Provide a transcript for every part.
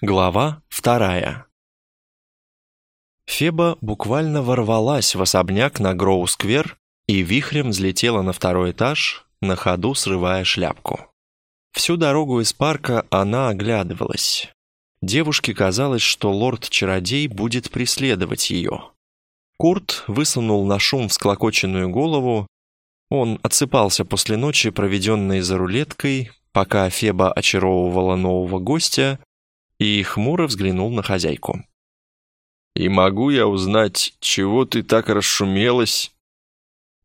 Глава вторая. Феба буквально ворвалась в особняк на Гроу-сквер и вихрем взлетела на второй этаж, на ходу срывая шляпку. Всю дорогу из парка она оглядывалась. Девушке казалось, что лорд-чародей будет преследовать ее. Курт высунул на шум всклокоченную голову. Он отсыпался после ночи, проведенной за рулеткой, пока Феба очаровывала нового гостя, и хмуро взглянул на хозяйку. «И могу я узнать, чего ты так расшумелась?»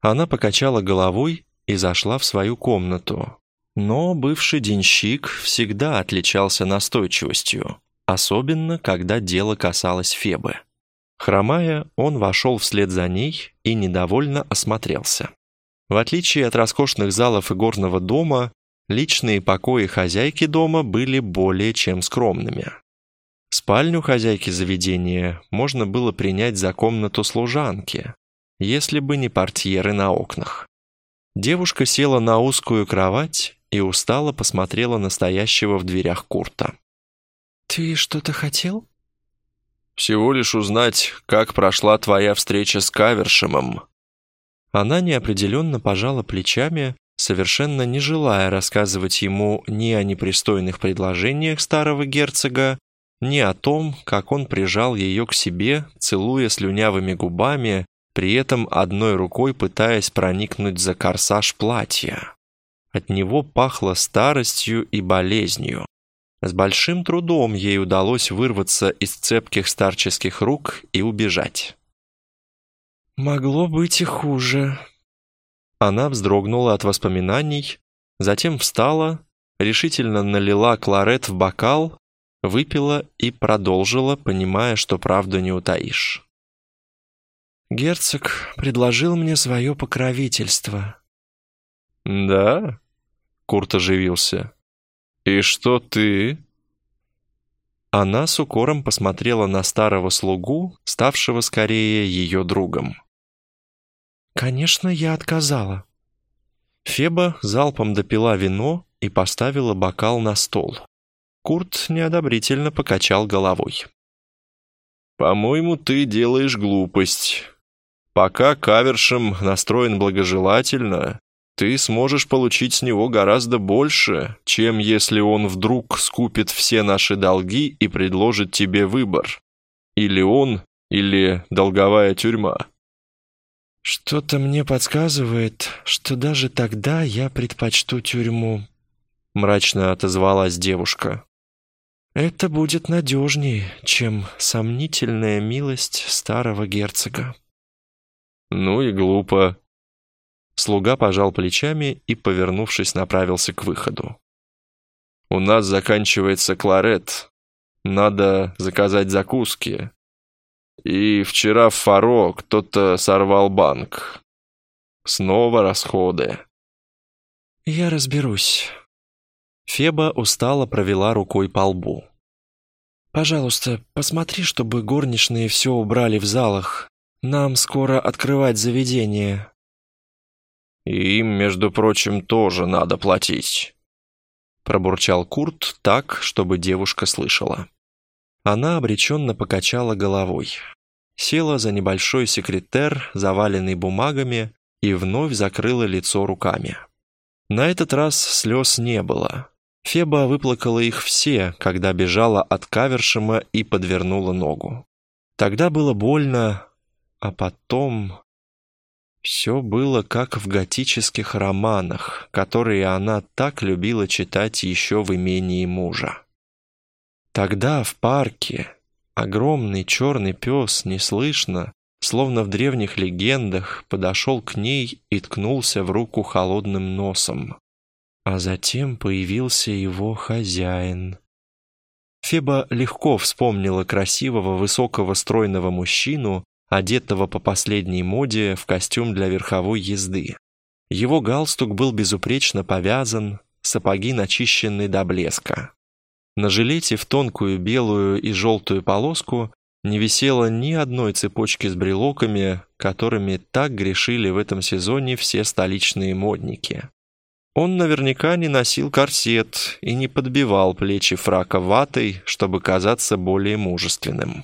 Она покачала головой и зашла в свою комнату. Но бывший денщик всегда отличался настойчивостью, особенно когда дело касалось Фебы. Хромая, он вошел вслед за ней и недовольно осмотрелся. В отличие от роскошных залов и горного дома, Личные покои хозяйки дома были более чем скромными. Спальню хозяйки заведения можно было принять за комнату служанки, если бы не портьеры на окнах. Девушка села на узкую кровать и устало посмотрела на стоящего в дверях Курта. «Ты что-то хотел?» «Всего лишь узнать, как прошла твоя встреча с Кавершемом». Она неопределенно пожала плечами, совершенно не желая рассказывать ему ни о непристойных предложениях старого герцога, ни о том, как он прижал ее к себе, целуя слюнявыми губами, при этом одной рукой пытаясь проникнуть за корсаж платья. От него пахло старостью и болезнью. С большим трудом ей удалось вырваться из цепких старческих рук и убежать. «Могло быть и хуже», она вздрогнула от воспоминаний, затем встала, решительно налила кларет в бокал, выпила и продолжила, понимая, что правду не утаишь. «Герцог предложил мне свое покровительство». «Да?» — Курт оживился. «И что ты?» Она с укором посмотрела на старого слугу, ставшего скорее ее другом. «Конечно, я отказала». Феба залпом допила вино и поставила бокал на стол. Курт неодобрительно покачал головой. «По-моему, ты делаешь глупость. Пока Кавершем настроен благожелательно, ты сможешь получить с него гораздо больше, чем если он вдруг скупит все наши долги и предложит тебе выбор. Или он, или долговая тюрьма. «Что-то мне подсказывает, что даже тогда я предпочту тюрьму», — мрачно отозвалась девушка. «Это будет надежнее, чем сомнительная милость старого герцога». «Ну и глупо». Слуга пожал плечами и, повернувшись, направился к выходу. «У нас заканчивается кларет. Надо заказать закуски. И вчера в Фаро кто-то сорвал банк. Снова расходы. Я разберусь. Феба устало провела рукой по лбу. «Пожалуйста, посмотри, чтобы горничные все убрали в залах. Нам скоро открывать заведение». «И им, между прочим, тоже надо платить», — пробурчал Курт так, чтобы девушка слышала. Она обреченно покачала головой. Села за небольшой секретер, заваленный бумагами, и вновь закрыла лицо руками. На этот раз слез не было. Феба выплакала их все, когда бежала от Кавершема и подвернула ногу. Тогда было больно, а потом... Все было как в готических романах, которые она так любила читать еще в имении мужа. Тогда в парке огромный черный пес неслышно, словно в древних легендах, подошел к ней и ткнулся в руку холодным носом. А затем появился его хозяин. Феба легко вспомнила красивого, высокого, стройного мужчину, одетого по последней моде в костюм для верховой езды. Его галстук был безупречно повязан, сапоги начищены до блеска. На жилете в тонкую белую и желтую полоску не висело ни одной цепочки с брелоками, которыми так грешили в этом сезоне все столичные модники. Он наверняка не носил корсет и не подбивал плечи фрака ватой, чтобы казаться более мужественным.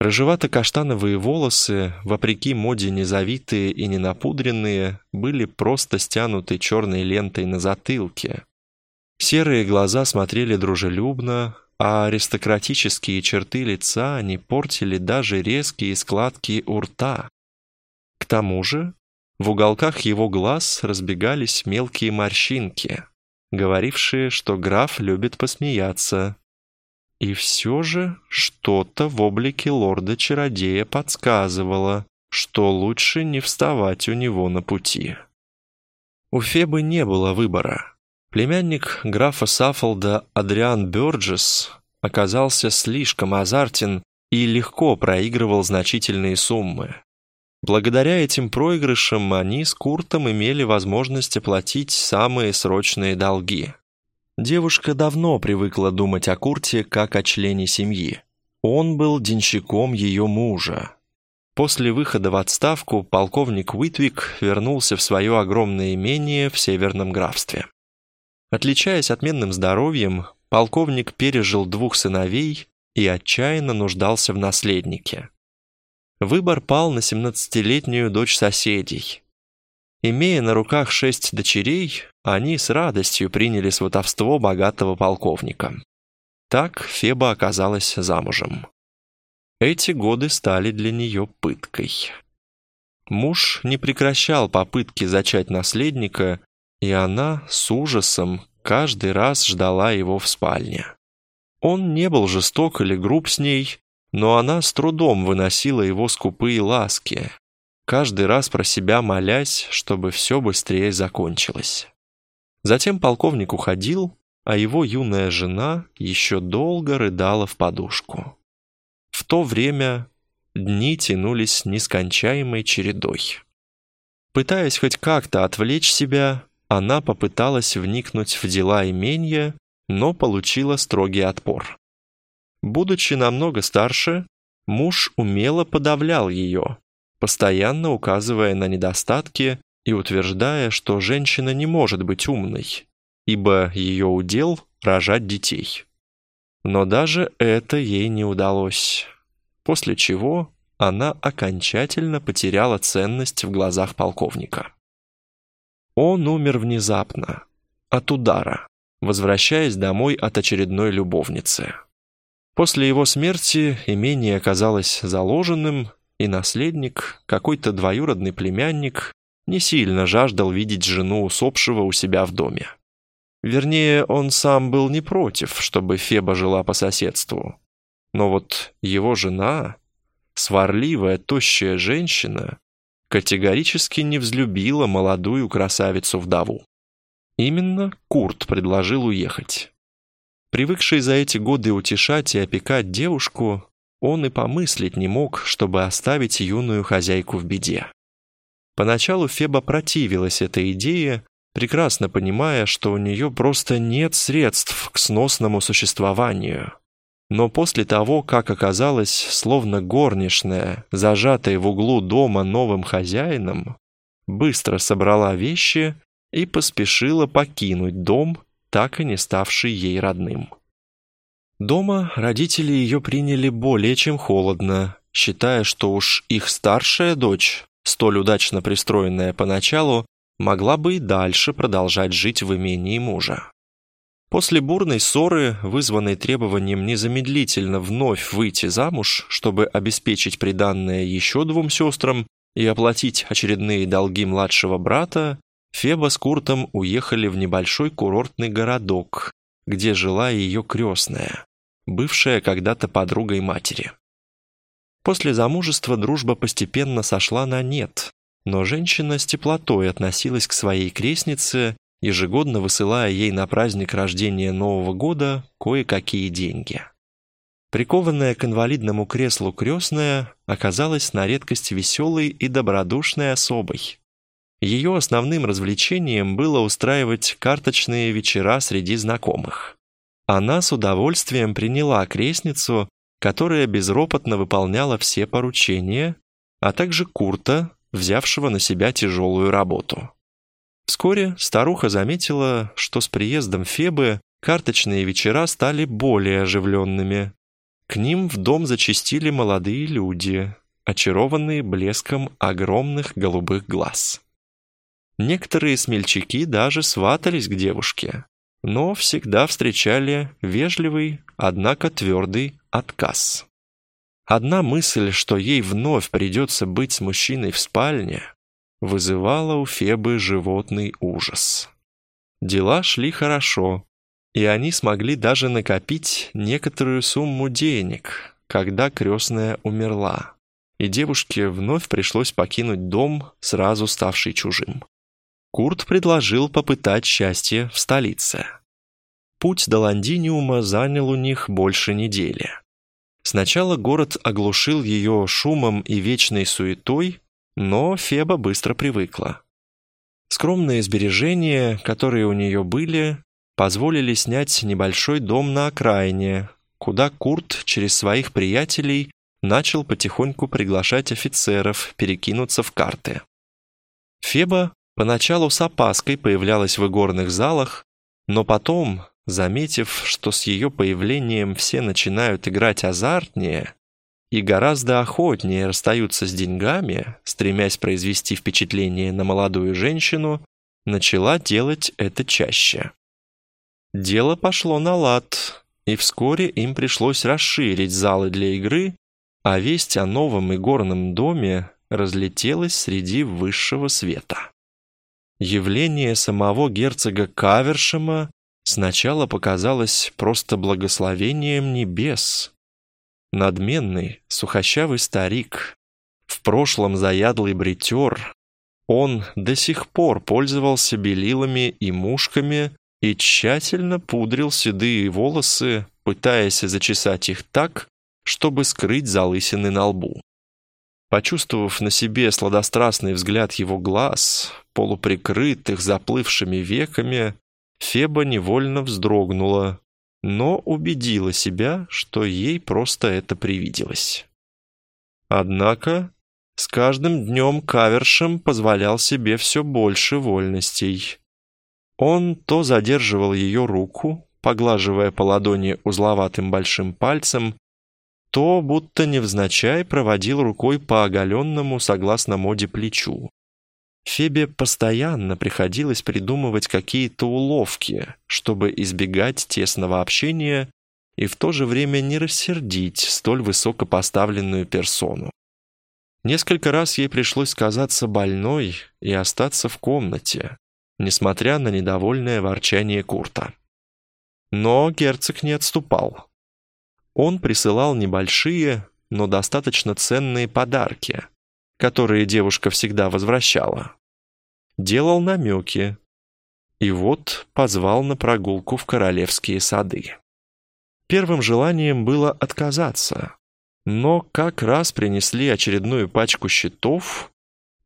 Рыжевато-каштановые волосы, вопреки моде незавитые и ненапудренные, были просто стянуты черной лентой на затылке. Серые глаза смотрели дружелюбно, а аристократические черты лица не портили даже резкие складки у рта. К тому же в уголках его глаз разбегались мелкие морщинки, говорившие, что граф любит посмеяться, и все же что-то в облике лорда-чародея подсказывало, что лучше не вставать у него на пути. У Фебы не было выбора. Племянник графа Саффолда Адриан Бёрджес оказался слишком азартен и легко проигрывал значительные суммы. Благодаря этим проигрышам они с Куртом имели возможность оплатить самые срочные долги. Девушка давно привыкла думать о Курте как о члене семьи. Он был денщиком ее мужа. После выхода в отставку полковник Уитвик вернулся в свое огромное имение в Северном графстве. Отличаясь отменным здоровьем, полковник пережил двух сыновей и отчаянно нуждался в наследнике. Выбор пал на 17-летнюю дочь соседей, Имея на руках шесть дочерей, они с радостью приняли сватовство богатого полковника. Так Феба оказалась замужем. Эти годы стали для нее пыткой. Муж не прекращал попытки зачать наследника, и она с ужасом каждый раз ждала его в спальне. Он не был жесток или груб с ней, но она с трудом выносила его скупые ласки, каждый раз про себя молясь, чтобы все быстрее закончилось. Затем полковник уходил, а его юная жена еще долго рыдала в подушку. В то время дни тянулись нескончаемой чередой. Пытаясь хоть как-то отвлечь себя, она попыталась вникнуть в дела имения, но получила строгий отпор. Будучи намного старше, муж умело подавлял ее, постоянно указывая на недостатки и утверждая, что женщина не может быть умной, ибо ее удел – рожать детей. Но даже это ей не удалось, после чего она окончательно потеряла ценность в глазах полковника. Он умер внезапно, от удара, возвращаясь домой от очередной любовницы. После его смерти имение оказалось заложенным, и наследник, какой-то двоюродный племянник, не сильно жаждал видеть жену усопшего у себя в доме. Вернее, он сам был не против, чтобы Феба жила по соседству. Но вот его жена, сварливая, тощая женщина, категорически не взлюбила молодую красавицу-вдову. Именно Курт предложил уехать. Привыкший за эти годы утешать и опекать девушку, он и помыслить не мог, чтобы оставить юную хозяйку в беде. Поначалу Феба противилась этой идее, прекрасно понимая, что у нее просто нет средств к сносному существованию. Но после того, как оказалась словно горничная, зажатая в углу дома новым хозяином, быстро собрала вещи и поспешила покинуть дом, так и не ставший ей родным. Дома родители ее приняли более чем холодно, считая, что уж их старшая дочь, столь удачно пристроенная поначалу, могла бы и дальше продолжать жить в имении мужа. После бурной ссоры, вызванной требованием незамедлительно вновь выйти замуж, чтобы обеспечить приданное еще двум сестрам и оплатить очередные долги младшего брата, Феба с Куртом уехали в небольшой курортный городок, где жила ее крестная, бывшая когда-то подругой матери. После замужества дружба постепенно сошла на нет, но женщина с теплотой относилась к своей крестнице, ежегодно высылая ей на праздник рождения Нового года кое-какие деньги. Прикованная к инвалидному креслу крестная оказалась на редкость веселой и добродушной особой. Ее основным развлечением было устраивать карточные вечера среди знакомых. Она с удовольствием приняла крестницу, которая безропотно выполняла все поручения, а также Курта, взявшего на себя тяжелую работу. Вскоре старуха заметила, что с приездом Фебы карточные вечера стали более оживленными. К ним в дом зачастили молодые люди, очарованные блеском огромных голубых глаз. Некоторые смельчаки даже сватались к девушке, но всегда встречали вежливый, однако твердый отказ. Одна мысль, что ей вновь придется быть с мужчиной в спальне, вызывала у Фебы животный ужас. Дела шли хорошо, и они смогли даже накопить некоторую сумму денег, когда крестная умерла, и девушке вновь пришлось покинуть дом, сразу ставший чужим. Курт предложил попытать счастье в столице. Путь до Лондиниума занял у них больше недели. Сначала город оглушил ее шумом и вечной суетой, но Феба быстро привыкла. Скромные сбережения, которые у нее были, позволили снять небольшой дом на окраине, куда Курт через своих приятелей начал потихоньку приглашать офицеров перекинуться в карты. Феба поначалу с опаской появлялась в игорных залах, но потом, заметив, что с ее появлением все начинают играть азартнее и гораздо охотнее расстаются с деньгами, стремясь произвести впечатление на молодую женщину, начала делать это чаще. Дело пошло на лад, и вскоре им пришлось расширить залы для игры, а весть о новом игорном доме разлетелась среди высшего света. Явление самого герцога Кавершема сначала показалось просто благословением небес. Надменный, сухощавый старик, в прошлом заядлый бритер, он до сих пор пользовался белилами и мушками и тщательно пудрил седые волосы, пытаясь зачесать их так, чтобы скрыть залысины на лбу. Почувствовав на себе сладострастный взгляд его глаз, полуприкрытых заплывшими веками, Феба невольно вздрогнула, но убедила себя, что ей просто это привиделось. Однако с каждым днем Кавершем позволял себе все больше вольностей. Он то задерживал ее руку, поглаживая по ладони узловатым большим пальцем, то будто невзначай проводил рукой по оголенному, согласно моде, плечу. Фебе постоянно приходилось придумывать какие-то уловки, чтобы избегать тесного общения и в то же время не рассердить столь высокопоставленную персону. Несколько раз ей пришлось казаться больной и остаться в комнате, несмотря на недовольное ворчание Курта. Но герцог не отступал. Он присылал небольшие, но достаточно ценные подарки, которые девушка всегда возвращала. Делал намеки. И вот позвал на прогулку в королевские сады. Первым желанием было отказаться, но как раз принесли очередную пачку щитов,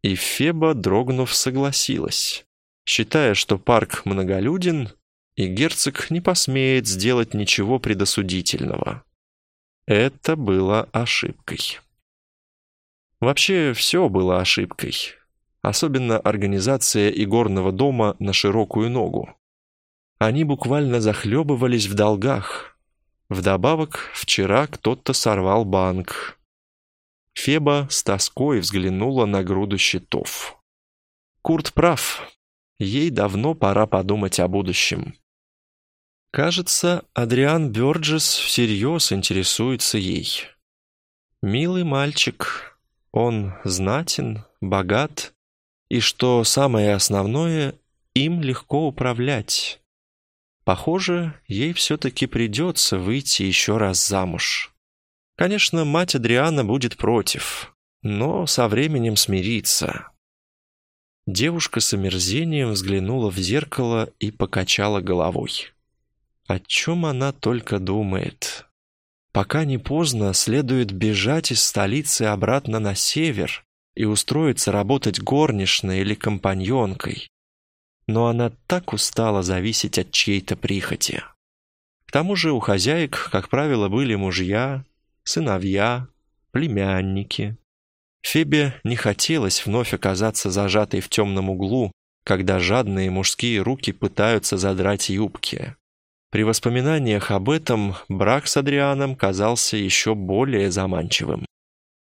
и Феба, дрогнув, согласилась считая, что парк многолюден, и герцог не посмеет сделать ничего предосудительного. Это было ошибкой. Вообще все было ошибкой, особенно организация игорного дома на широкую ногу. Они буквально захлебывались в долгах. Вдобавок, вчера кто-то сорвал банк. Феба с тоской взглянула на груду счетов. Курт прав, Ей давно пора подумать о будущем. Кажется, Адриан Бёрджес всерьез интересуется ей. Милый мальчик, он знатен, богат, и, что самое основное, им легко управлять. Похоже, ей все-таки придется выйти еще раз замуж. Конечно, мать Адриана будет против, но со временем смирится. Девушка с омерзением взглянула в зеркало и покачала головой. О чем она только думает? Пока не поздно, следует бежать из столицы обратно на север и устроиться работать горничной или компаньонкой. Но она так устала зависеть от чьей-то прихоти. К тому же у хозяек, как правило, были мужья, сыновья, племянники. Фебе не хотелось вновь оказаться зажатой в темном углу, когда жадные мужские руки пытаются задрать юбки. При воспоминаниях об этом брак с Адрианом казался еще более заманчивым.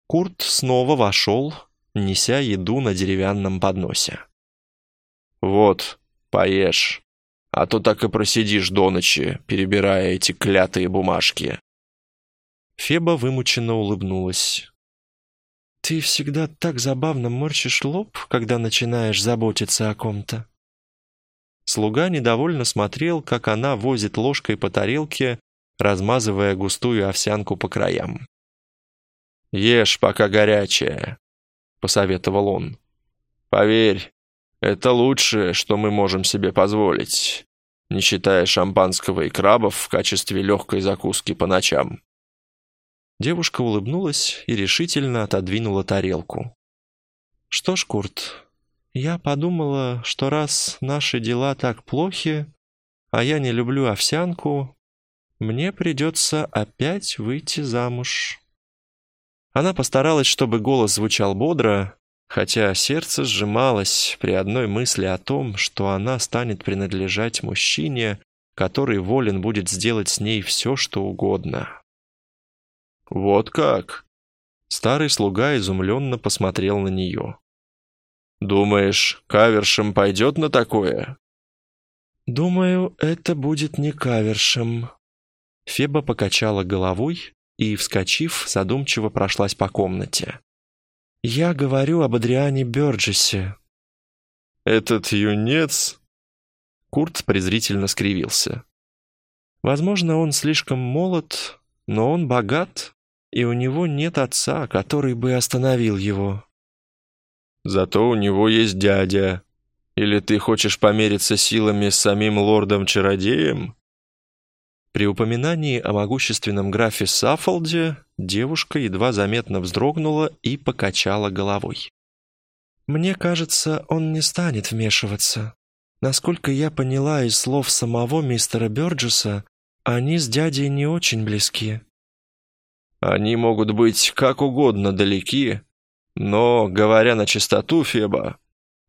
Курт снова вошел, неся еду на деревянном подносе. «Вот, поешь, а то так и просидишь до ночи, перебирая эти клятые бумажки». Феба вымученно улыбнулась. «Ты всегда так забавно морщишь лоб, когда начинаешь заботиться о ком-то». Слуга недовольно смотрел, как она возит ложкой по тарелке, размазывая густую овсянку по краям. «Ешь, пока горячая», — посоветовал он. «Поверь, это лучшее, что мы можем себе позволить, не считая шампанского и крабов в качестве легкой закуски по ночам». Девушка улыбнулась и решительно отодвинула тарелку. «Что ж, Курт, я подумала, что раз наши дела так плохи, а я не люблю овсянку, мне придется опять выйти замуж». Она постаралась, чтобы голос звучал бодро, хотя сердце сжималось при одной мысли о том, что она станет принадлежать мужчине, который волен будет сделать с ней все, что угодно. «Вот как?» Старый слуга изумленно посмотрел на нее. «Думаешь, кавершем пойдет на такое?» «Думаю, это будет не кавершем». Феба покачала головой и, вскочив, задумчиво прошлась по комнате. «Я говорю об Адриане Бёрджесе». «Этот юнец...» Курт презрительно скривился. «Возможно, он слишком молод, но он богат, и у него нет отца, который бы остановил его». «Зато у него есть дядя. Или ты хочешь помериться силами с самим лордом-чародеем?» При упоминании о могущественном графе Саффолде девушка едва заметно вздрогнула и покачала головой. «Мне кажется, он не станет вмешиваться. Насколько я поняла из слов самого мистера Бёрджеса, они с дядей не очень близки». «Они могут быть как угодно далеки, но, говоря на чистоту, Феба,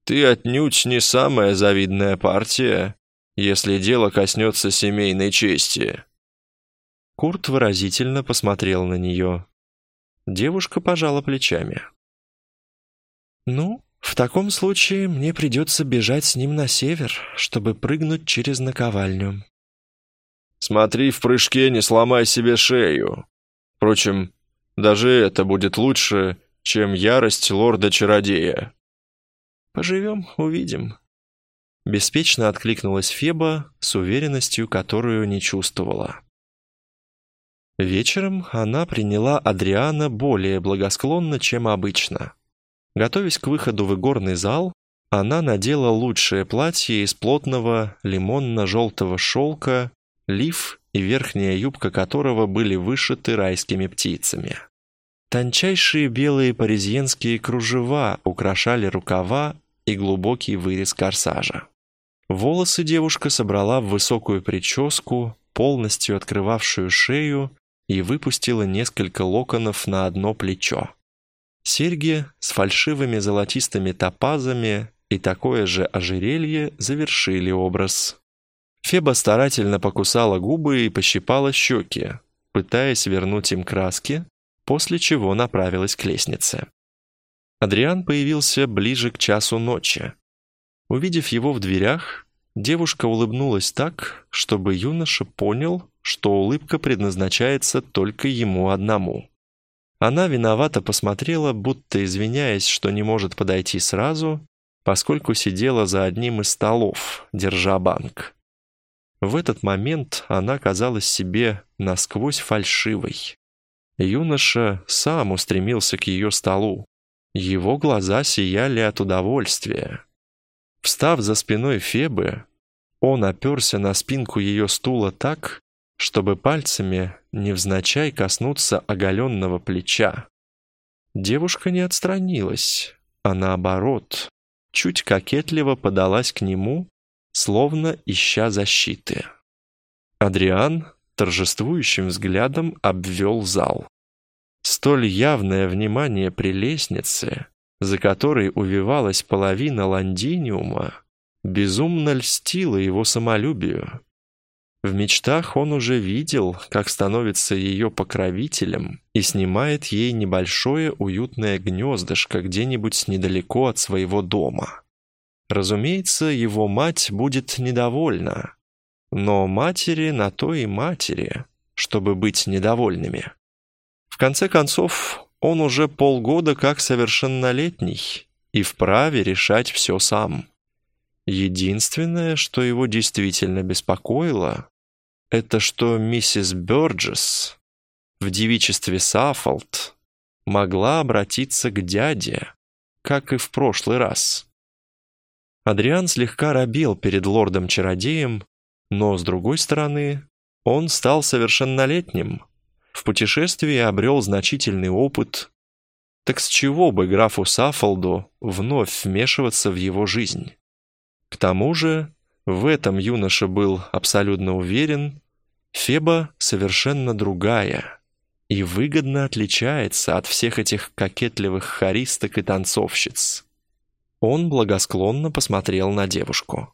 ты отнюдь не самая завидная партия, если дело коснется семейной чести». Курт выразительно посмотрел на нее. Девушка пожала плечами. «Ну, в таком случае мне придется бежать с ним на север, чтобы прыгнуть через наковальню». «Смотри, в прыжке не сломай себе шею. Впрочем, даже это будет лучше, чем ярость лорда-чародея». «Поживем, увидим», Беспечно откликнулась Феба с уверенностью, которую не чувствовала. Вечером она приняла Адриана более благосклонно, чем обычно. Готовясь к выходу в игорный зал, она надела лучшее платье из плотного лимонно-желтого шелка, лиф и верхняя юбка которого были вышиты райскими птицами. Тончайшие белые паризьенские кружева украшали рукава и глубокий вырез корсажа. Волосы девушка собрала в высокую прическу, полностью открывавшую шею, и выпустила несколько локонов на одно плечо. Серьги с фальшивыми золотистыми топазами и такое же ожерелье завершили образ. Феба старательно покусала губы и пощипала щеки, пытаясь вернуть им краски, после чего направилась к лестнице. Адриан появился ближе к часу ночи. Увидев его в дверях, девушка улыбнулась так, чтобы юноша понял, что улыбка предназначается только ему одному. Она виновато посмотрела, будто извиняясь, что не может подойти сразу, поскольку сидела за одним из столов, держа банк. В этот момент она казалась себе насквозь фальшивой. Юноша сам устремился к ее столу. Его глаза сияли от удовольствия. Встав за спиной Фебы, он оперся на спинку ее стула так, чтобы пальцами невзначай коснуться оголенного плеча. Девушка не отстранилась, а наоборот, чуть кокетливо подалась к нему, словно ища защиты. Адриан торжествующим взглядом обвел зал. Столь явное внимание при лестнице за которой увивалась половина лондиниума, безумно льстила его самолюбию. В мечтах он уже видел, как становится ее покровителем и снимает ей небольшое уютное гнездышко где-нибудь недалеко от своего дома. Разумеется, его мать будет недовольна, но матери на то и матери, чтобы быть недовольными. В конце концов, он уже полгода как совершеннолетний и вправе решать все сам. Единственное, что его действительно беспокоило, это что миссис Бёрджес в девичестве Саффолд могла обратиться к дяде, как и в прошлый раз. Адриан слегка робел перед лордом-чародеем, но, с другой стороны, он стал совершеннолетним, в путешествии обрел значительный опыт. Так с чего бы графу Саффолду вновь вмешиваться в его жизнь? К тому же, в этом юноша был абсолютно уверен, Феба совершенно другая и выгодно отличается от всех этих кокетливых хористок и танцовщиц. Он благосклонно посмотрел на девушку.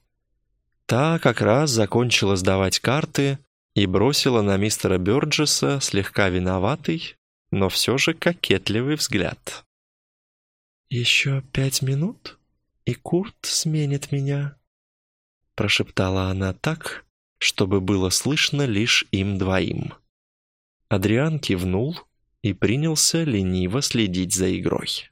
Та как раз закончила сдавать карты и бросила на мистера Бёрджеса слегка виноватый, но все же кокетливый взгляд. «Еще пять минут, и Курт сменит меня», прошептала она так, чтобы было слышно лишь им двоим. Адриан кивнул и принялся лениво следить за игрой.